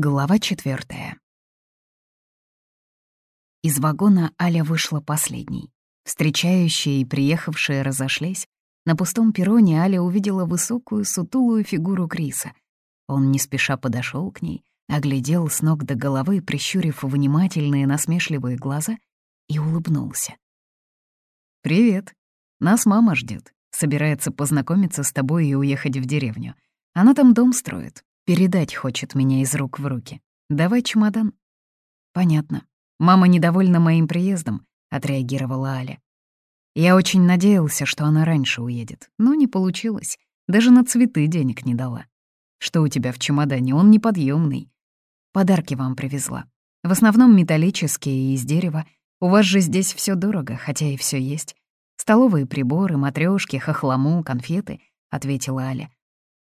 Глава четвертая. Из вагона Аля вышла последней. Встречающие и приехавшие разошлись. На пустом перроне Аля увидела высокую, сутулую фигуру Криса. Он не спеша подошел к ней, оглядел с ног до головы, прищурив внимательные насмешливые глаза, и улыбнулся. «Привет. Нас мама ждет. Собирается познакомиться с тобой и уехать в деревню. Она там дом строит. Передать хочет меня из рук в руки. Давай чемодан». «Понятно. Мама недовольна моим приездом», — отреагировала Аля. Я очень надеялся, что она раньше уедет, но не получилось. Даже на цветы денег не дала. Что у тебя в чемодане? Он неподъемный. Подарки вам привезла. В основном металлические и из дерева. У вас же здесь все дорого, хотя и все есть. Столовые приборы, матрешки, хохлому, конфеты, — ответила Аля.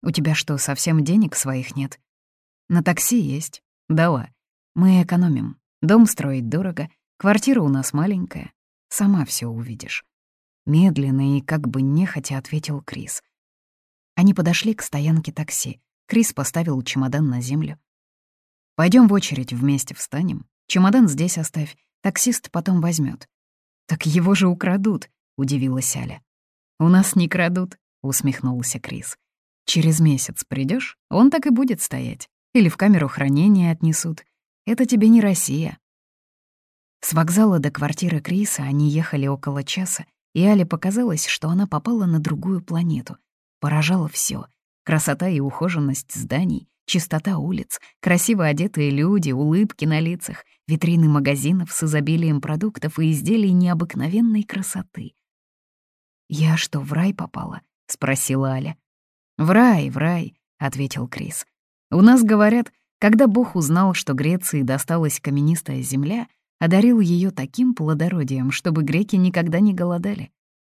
У тебя что, совсем денег своих нет? На такси есть. Дала. Мы экономим. Дом строить дорого, квартира у нас маленькая. Сама все увидишь. Медленно и как бы нехотя ответил Крис. Они подошли к стоянке такси. Крис поставил чемодан на землю. Пойдем в очередь, вместе встанем. Чемодан здесь оставь, таксист потом возьмет. Так его же украдут, удивилась Аля. У нас не крадут, усмехнулся Крис. Через месяц придешь, он так и будет стоять. Или в камеру хранения отнесут. Это тебе не Россия. С вокзала до квартиры Криса они ехали около часа, и Але показалось, что она попала на другую планету. Поражало все: Красота и ухоженность зданий, чистота улиц, красиво одетые люди, улыбки на лицах, витрины магазинов с изобилием продуктов и изделий необыкновенной красоты. «Я что, в рай попала?» — спросила Аля. «В рай, в рай», — ответил Крис. «У нас говорят, когда Бог узнал, что Греции досталась каменистая земля, одарил ее таким плодородием, чтобы греки никогда не голодали.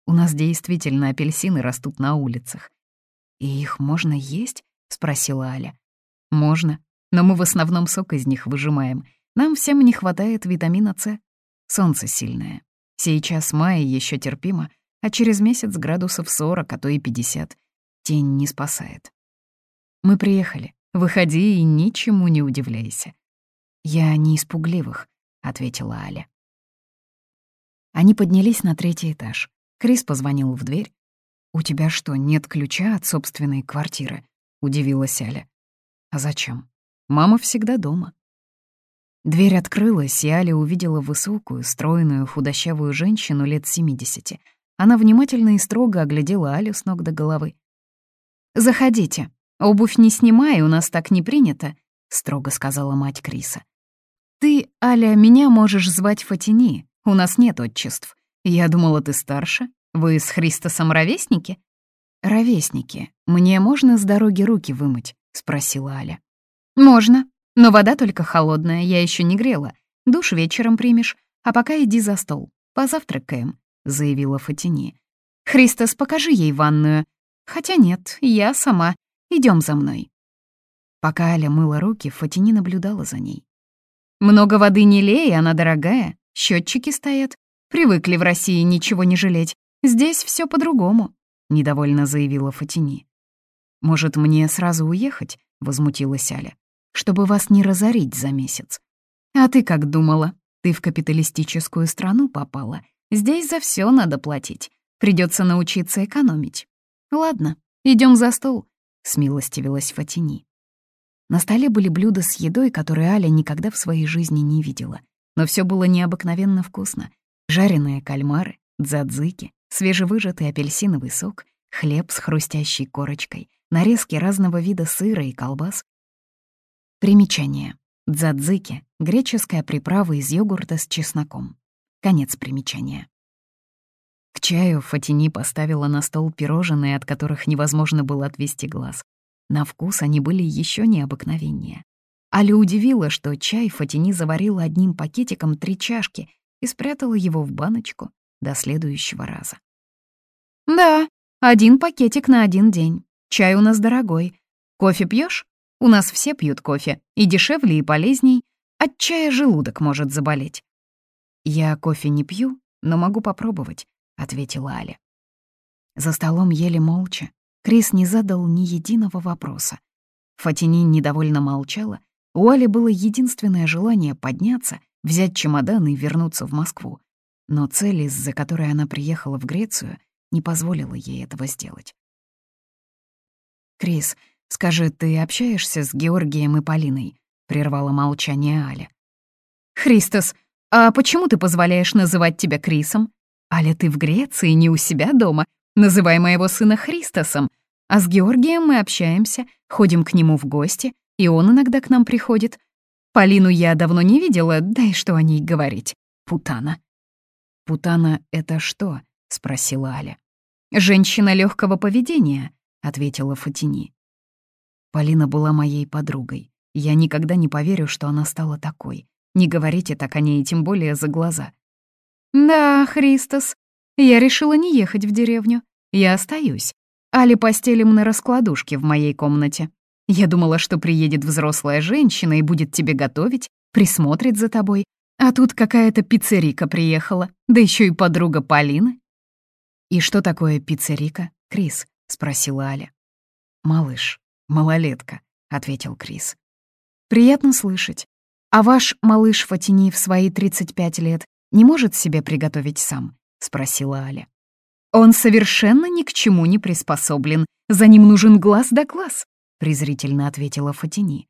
У нас действительно апельсины растут на улицах. «И их можно есть?» — спросила Аля. «Можно, но мы в основном сок из них выжимаем. Нам всем не хватает витамина С. Солнце сильное. Сейчас мая еще терпимо, а через месяц градусов 40, а то и 50. Тень не спасает. Мы приехали. Выходи и ничему не удивляйся. Я не испугливых, ответила Аля. Они поднялись на третий этаж. Крис позвонил в дверь. «У тебя что, нет ключа от собственной квартиры?» — удивилась Аля. «А зачем? Мама всегда дома». Дверь открылась, и Аля увидела высокую, стройную, худощавую женщину лет 70. Она внимательно и строго оглядела Алю с ног до головы. «Заходите. Обувь не снимай, у нас так не принято», — строго сказала мать Криса. «Ты, Аля, меня можешь звать Фатини. У нас нет отчеств. Я думала, ты старше. Вы с Христосом ровесники?» «Ровесники. Мне можно с дороги руки вымыть?» — спросила Аля. «Можно. Но вода только холодная, я еще не грела. Душ вечером примешь, а пока иди за стол. Позавтракаем», — заявила Фатини. «Христос, покажи ей ванную. Хотя нет, я сама. Идем за мной». Пока Аля мыла руки, Фатини наблюдала за ней. «Много воды не лей, она дорогая. Счетчики стоят. Привыкли в России ничего не жалеть. Здесь все по-другому», — недовольно заявила Фатини. «Может, мне сразу уехать?» — возмутилась Аля. «Чтобы вас не разорить за месяц». «А ты как думала? Ты в капиталистическую страну попала. Здесь за все надо платить. Придется научиться экономить». «Ладно, идем за стол», — смилостивилась Фатини. На столе были блюда с едой, которые Аля никогда в своей жизни не видела. Но все было необыкновенно вкусно. Жареные кальмары, дзадзыки, свежевыжатый апельсиновый сок, хлеб с хрустящей корочкой, нарезки разного вида сыра и колбас. Примечание. Дзадзыки — греческая приправа из йогурта с чесноком. Конец примечания. К чаю Фатини поставила на стол пирожные, от которых невозможно было отвести глаз. На вкус они были еще необыкновеннее. Аля удивила, что чай Фатини заварила одним пакетиком три чашки и спрятала его в баночку до следующего раза. «Да, один пакетик на один день. Чай у нас дорогой. Кофе пьешь? У нас все пьют кофе, и дешевле, и полезней. От чая желудок может заболеть». «Я кофе не пью, но могу попробовать», — ответила Аля. За столом ели молча. Крис не задал ни единого вопроса. Фатини недовольно молчала, У Али было единственное желание подняться, взять чемодан и вернуться в Москву. Но цель, из-за которой она приехала в Грецию, не позволила ей этого сделать. «Крис, скажи, ты общаешься с Георгием и Полиной?» — прервала молчание Аля. «Христос, а почему ты позволяешь называть тебя Крисом? Аля, ты в Греции, не у себя дома. Называй моего сына Христосом. А с Георгием мы общаемся, ходим к нему в гости, и он иногда к нам приходит. Полину я давно не видела, да и что о ней говорить. Путана». «Путана — это что?» — спросила Аля. «Женщина легкого поведения», — ответила Фатини. Полина была моей подругой. Я никогда не поверю, что она стала такой. Не говорите так о ней, тем более за глаза. «Да, Христос, я решила не ехать в деревню. Я остаюсь. Али постелим на раскладушке в моей комнате. Я думала, что приедет взрослая женщина и будет тебе готовить, присмотрит за тобой. А тут какая-то пиццерика приехала, да еще и подруга Полины». «И что такое пиццерика, Крис?» — спросила Аля. «Малыш, малолетка», — ответил Крис. «Приятно слышать. А ваш малыш Фатини в свои 35 лет не может себе приготовить сам?» — спросила Аля. «Он совершенно ни к чему не приспособлен. За ним нужен глаз да глаз», — презрительно ответила Фатини.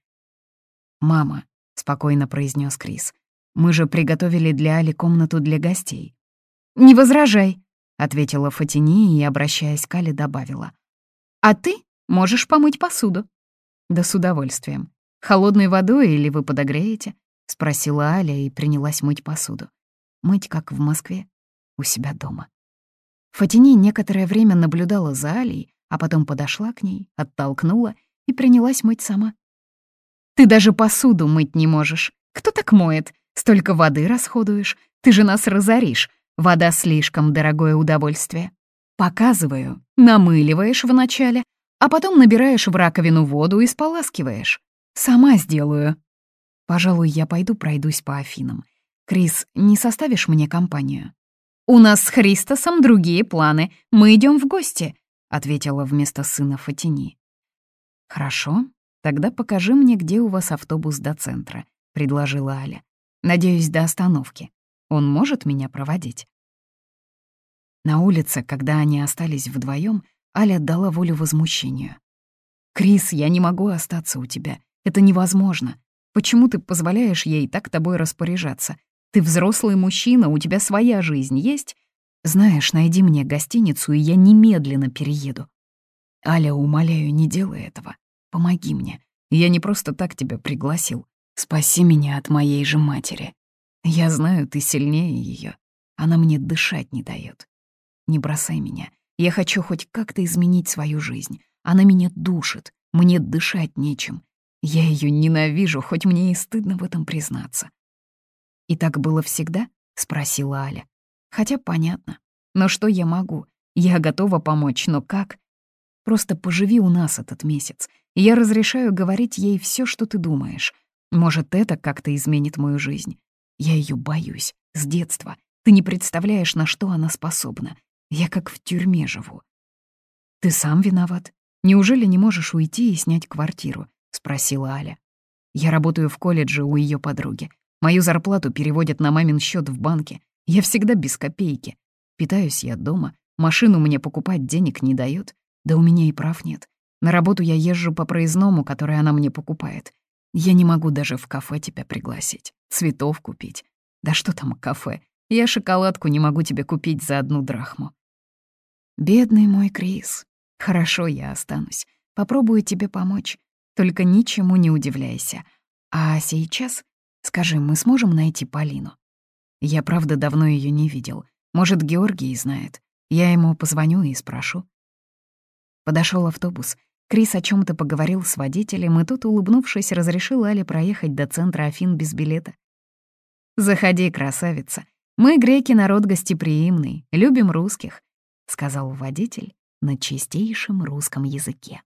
«Мама», — спокойно произнес Крис, — «мы же приготовили для Али комнату для гостей». «Не возражай», — ответила Фатини и, обращаясь к Али, добавила. «А ты можешь помыть посуду». «Да с удовольствием. Холодной водой или вы подогреете?» — спросила Аля и принялась мыть посуду. Мыть, как в Москве, у себя дома. Фатини некоторое время наблюдала за Алей, а потом подошла к ней, оттолкнула и принялась мыть сама. «Ты даже посуду мыть не можешь. Кто так моет? Столько воды расходуешь. Ты же нас разоришь. Вода слишком дорогое удовольствие. Показываю, намыливаешь вначале, а потом набираешь в раковину воду и споласкиваешь. Сама сделаю. Пожалуй, я пойду пройдусь по Афинам. Крис, не составишь мне компанию? У нас с Христосом другие планы. Мы идем в гости, ответила вместо сына Фатини. Хорошо, тогда покажи мне, где у вас автобус до центра, предложила Аля. Надеюсь, до остановки. Он может меня проводить? На улице, когда они остались вдвоем, Аля дала волю возмущению. «Крис, я не могу остаться у тебя. Это невозможно. Почему ты позволяешь ей так тобой распоряжаться? Ты взрослый мужчина, у тебя своя жизнь есть? Знаешь, найди мне гостиницу, и я немедленно перееду. Аля, умоляю, не делай этого. Помоги мне. Я не просто так тебя пригласил. Спаси меня от моей же матери. Я знаю, ты сильнее ее. Она мне дышать не дает. Не бросай меня. Я хочу хоть как-то изменить свою жизнь. Она меня душит. Мне дышать нечем. Я ее ненавижу, хоть мне и стыдно в этом признаться. «И так было всегда?» — спросила Аля. «Хотя понятно. Но что я могу? Я готова помочь, но как? Просто поживи у нас этот месяц. Я разрешаю говорить ей все, что ты думаешь. Может, это как-то изменит мою жизнь. Я ее боюсь. С детства. Ты не представляешь, на что она способна. Я как в тюрьме живу. Ты сам виноват. Неужели не можешь уйти и снять квартиру? — спросила Аля. «Я работаю в колледже у ее подруги. Мою зарплату переводят на мамин счет в банке. Я всегда без копейки. Питаюсь я дома, машину мне покупать денег не дает. Да у меня и прав нет. На работу я езжу по проездному, который она мне покупает. Я не могу даже в кафе тебя пригласить, цветов купить. Да что там кафе? Я шоколадку не могу тебе купить за одну драхму. Бедный мой Крис. Хорошо, я останусь. Попробую тебе помочь. Только ничему не удивляйся. А сейчас, скажи, мы сможем найти Полину? Я, правда, давно ее не видел. Может, Георгий знает. Я ему позвоню и спрошу. Подошел автобус. Крис о чем то поговорил с водителем, и тут, улыбнувшись, разрешил Але проехать до центра Афин без билета. «Заходи, красавица. Мы, греки, народ гостеприимный, любим русских», — сказал водитель на чистейшем русском языке.